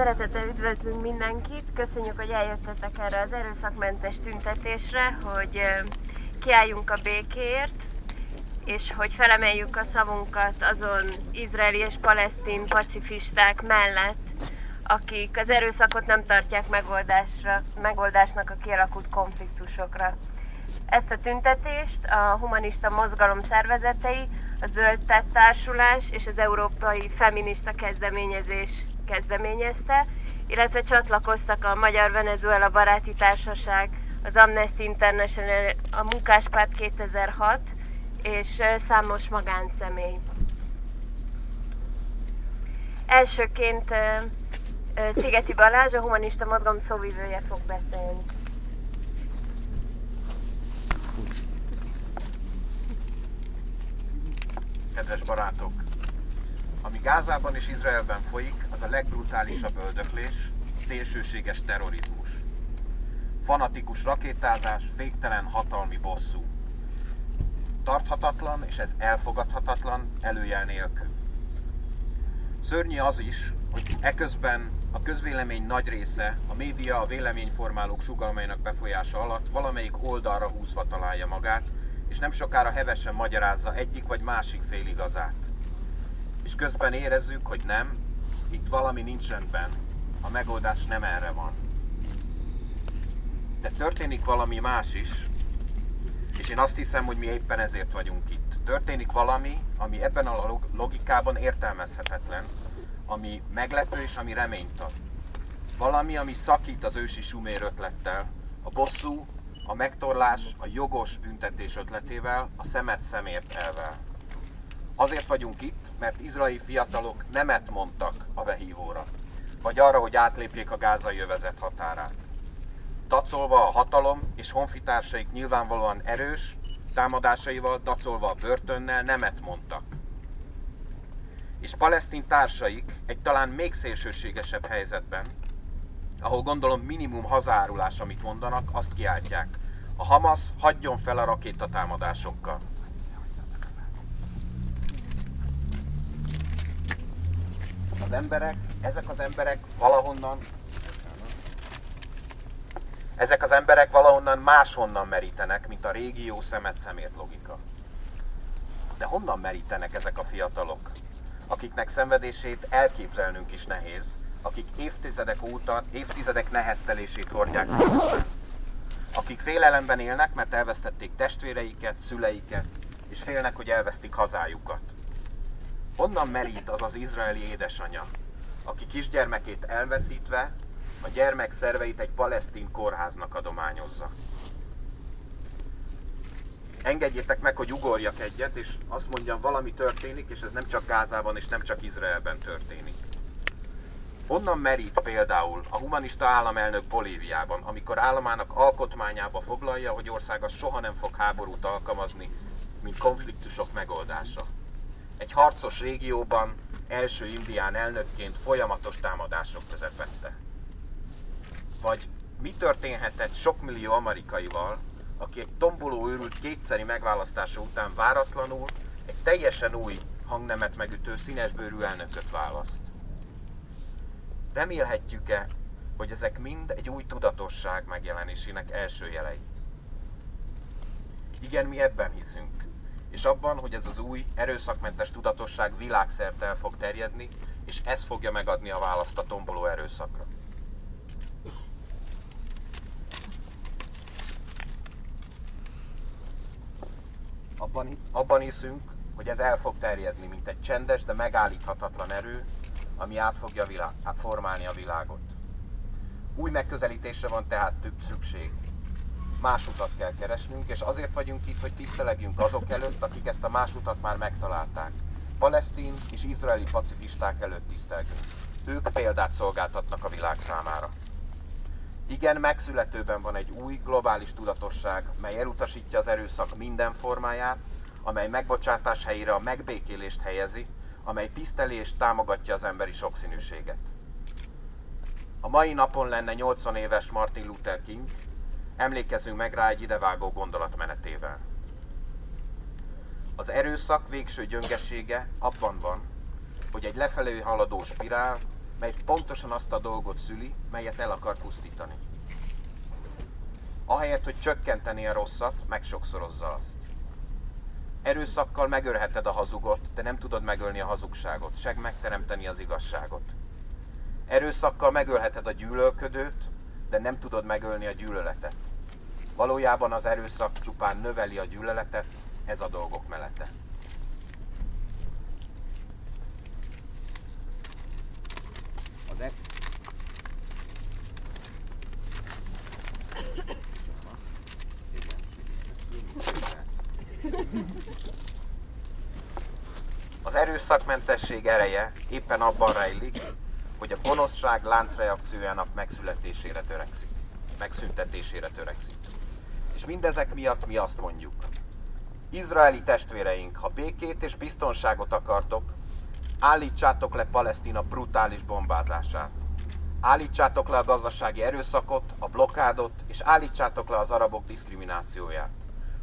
Szeretettel üdvözlünk mindenkit, köszönjük, hogy eljöttetek erre az erőszakmentes tüntetésre, hogy kiálljunk a békéért, és hogy felemeljük a szavunkat azon izraeli és palesztin pacifisták mellett, akik az erőszakot nem tartják megoldásra, megoldásnak a kialakult konfliktusokra. Ezt a tüntetést a humanista mozgalom szervezetei, a Zöld Társulás és az Európai Feminista Kezdeményezés kezdeményezte, illetve csatlakoztak a Magyar Venezuela Baráti Társaság, az Amnesty International, a Munkáspárt 2006 és számos magánszemély. Elsőként Szigeti Balázs, a humanista mozgalom szóvivője fog beszélni. Kedves barátok! Ami Gázában és Izraelben folyik, az a legbrutálisabb öldöklés, szélsőséges terrorizmus. Fanatikus rakétázás, végtelen hatalmi bosszú. Tarthatatlan, és ez elfogadhatatlan, előjel nélkül. Szörnyű az is, hogy eközben a közvélemény nagy része a média a véleményformálók sugalmainak befolyása alatt valamelyik oldalra húzva találja magát, és nem sokára hevesen magyarázza egyik vagy másik fél igazát. És közben érezzük, hogy nem, itt valami nincs rendben, a megoldás nem erre van. De történik valami más is, és én azt hiszem, hogy mi éppen ezért vagyunk itt. Történik valami, ami ebben a logikában értelmezhetetlen, ami meglepő és ami reményt ad. Valami, ami szakít az ősi sumér ötlettel, a bosszú, a megtorlás, a jogos büntetés ötletével, a szemet szemért elvel. Azért vagyunk itt, mert izraeli fiatalok nemet mondtak a vehívóra, vagy arra, hogy átlépjék a gázai övezet határát. Dacolva a hatalom és honfitársaik nyilvánvalóan erős, támadásaival, dacolva a börtönnel nemet mondtak. És palesztin társaik egy talán még szélsőségesebb helyzetben, ahol gondolom minimum hazárulás, amit mondanak, azt kiáltják. A Hamas hagyjon fel a rakétatámadásokkal. Az emberek, ezek az emberek valahonnan ezek az emberek valahonnan máshonnan merítenek, mint a régió szemet szemért logika. De honnan merítenek ezek a fiatalok, akiknek szenvedését elképzelnünk is nehéz, akik évtizedek óta, évtizedek neheztelését hordják akik félelemben élnek, mert elvesztették testvéreiket, szüleiket, és félnek, hogy elvesztik hazájukat. Honnan merít az az izraeli édesanya, aki kisgyermekét elveszítve a gyermek szerveit egy palesztin kórháznak adományozza? Engedjétek meg, hogy ugorjak egyet, és azt mondjam, valami történik, és ez nem csak Gázában, és nem csak Izraelben történik. Honnan merít például a humanista államelnök Bolíviában, amikor államának alkotmányába foglalja, hogy országa soha nem fog háborút alkalmazni, mint konfliktusok megoldása? Egy harcos régióban első indián elnökként folyamatos támadások közepette. Vagy mi történhetett sok millió amerikaival, aki egy tomboló őrült kétszeri megválasztása után váratlanul egy teljesen új hangnemet megütő színesbőrű elnököt választ? Remélhetjük-e, hogy ezek mind egy új tudatosság megjelenésének első jelei? Igen, mi ebben hiszünk, és abban, hogy ez az új, erőszakmentes tudatosság világszerte el fog terjedni, és ez fogja megadni a választ a tomboló erőszakra. Abban, abban hiszünk, hogy ez el fog terjedni, mint egy csendes, de megállíthatatlan erő, ami át fogja világ, formálni a világot. Új megközelítésre van tehát több szükség. Más utat kell keresnünk, és azért vagyunk itt, hogy tisztelegjünk azok előtt, akik ezt a más utat már megtalálták. Palesztin és izraeli pacifisták előtt tisztelgünk. Ők példát szolgáltatnak a világ számára. Igen, megszületőben van egy új, globális tudatosság, mely elutasítja az erőszak minden formáját, amely megbocsátás helyére a megbékélést helyezi, amely tiszteli és támogatja az emberi sokszínűséget. A mai napon lenne 80 éves Martin Luther King, emlékezünk meg rá egy idevágó gondolatmenetével. Az erőszak végső gyöngesége abban van, hogy egy lefelé haladó spirál mely pontosan azt a dolgot szüli, melyet el akar pusztítani. Ahelyett, hogy csökkenteni a rosszat, megsokszorozza azt. Erőszakkal megölheted a hazugot, de nem tudod megölni a hazugságot, seg megteremteni az igazságot. Erőszakkal megölheted a gyűlölködőt, de nem tudod megölni a gyűlöletet. Valójában az erőszak csupán növeli a gyűlöletet, ez a dolgok melete. Az e- Az erőszakmentesség ereje éppen abban rejlik, hogy a gonoszság láncreakciójának megszületésére törekszik, megszüntetésére törekszik. És mindezek miatt mi azt mondjuk, Izraeli testvéreink, ha békét és biztonságot akartok, állítsátok le Palesztina brutális bombázását. Állítsátok le a gazdasági erőszakot, a blokádot, és állítsátok le az arabok diszkriminációját.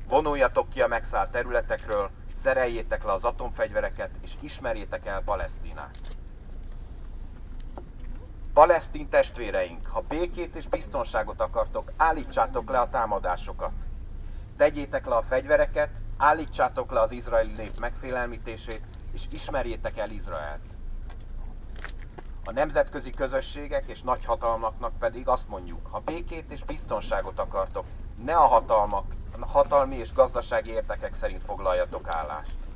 Vonuljatok ki a megszállt területekről, szereljétek le az atomfegyvereket, és ismerjétek el Palesztinát. Palesztin testvéreink, ha békét és biztonságot akartok, állítsátok le a támadásokat. Tegyétek le a fegyvereket, állítsátok le az izraeli nép megfélelmítését, és ismerjétek el Izraelt. A nemzetközi közösségek és nagyhatalmaknak pedig azt mondjuk, ha békét és biztonságot akartok, ne a hatalmak, a hatalmi és gazdasági érdekek szerint foglaljatok állást.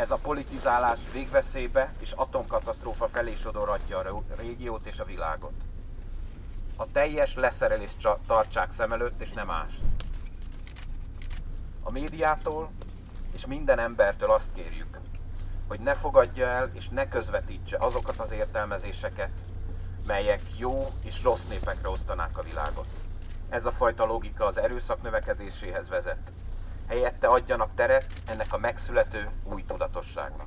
Ez a politizálás végveszélybe és atomkatasztrófa felé sodorhatja a régiót és a világot. A teljes leszerelést tartsák szem előtt, és nem mást. A médiától és minden embertől azt kérjük, hogy ne fogadja el és ne közvetítse azokat az értelmezéseket, melyek jó és rossz népekre osztanák a világot. Ez a fajta logika az erőszak növekedéséhez vezet. Helyette adjanak teret ennek a megszülető új tudatosságnak.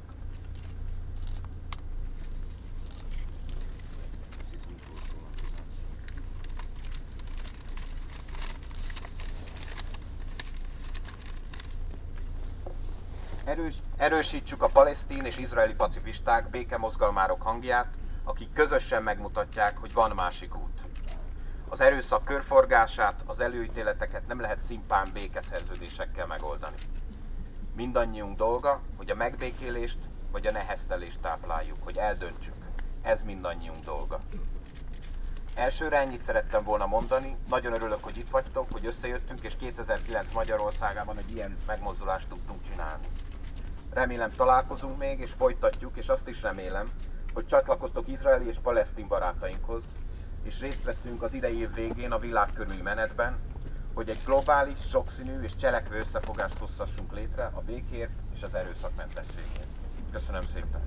Erős, erősítsük a palesztin és izraeli pacifisták, békemozgalmárok hangját, akik közösen megmutatják, hogy van másik út. Az erőszak körforgását, az előítéleteket nem lehet szimpán békeszerződésekkel megoldani. Mindannyiunk dolga, hogy a megbékélést vagy a neheztelést tápláljuk, hogy eldöntsük. Ez mindannyiunk dolga. Elsőre ennyit szerettem volna mondani. Nagyon örülök, hogy itt vagytok, hogy összejöttünk, és 2009 Magyarországában egy ilyen megmozdulást tudtunk csinálni. Remélem találkozunk még, és folytatjuk, és azt is remélem, hogy csatlakoztok izraeli és palesztin barátainkhoz, és részt veszünk az idei év végén a világ körüli menetben, hogy egy globális, sokszínű és cselekvő összefogást hozhassunk létre a békért és az erőszakmentességért. Köszönöm szépen!